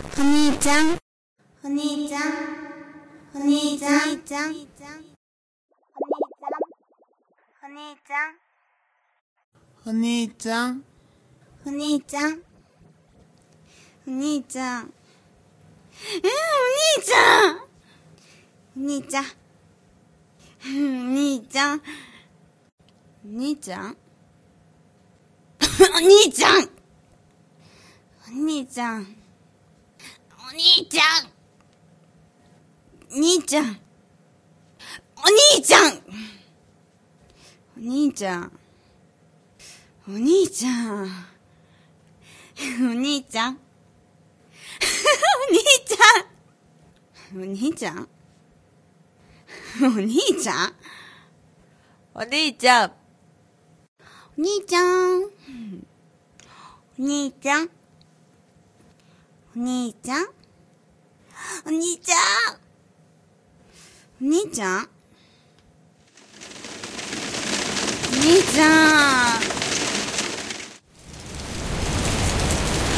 お兄ちゃん。お兄ちゃん。お兄ちゃん。お兄ちゃん。お兄ちゃん。お兄ちゃん。お兄ちゃん。お兄ちゃん。お兄ちゃん。うん、お兄ちゃん。お兄ちゃん、お兄ちゃん。お兄ちゃん。お兄ちゃん。お兄ちゃん。兄ちゃん。お兄ちゃん。お兄ちゃん。お兄ちゃん。お兄ちゃん。お兄ちゃん。お兄ちゃん。お兄ちゃん。お兄ちゃん。お兄ちゃん。お兄ちゃん。お兄ちゃん。お兄ちゃん。お兄ちゃん？お兄ちゃん。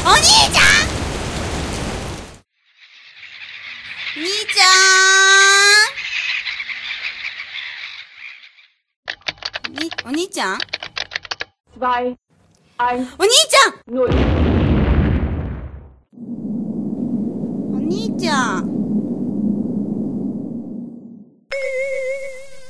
お兄ちゃん兄ちゃんにお兄ちゃん？Zwei, eins, お兄ちゃん null.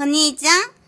お兄ちゃん。